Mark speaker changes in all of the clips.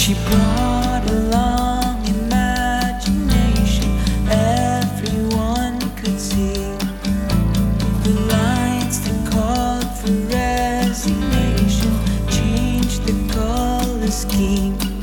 Speaker 1: She brought along imagination, everyone could see the that called for changed the color scheme.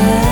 Speaker 1: yeah.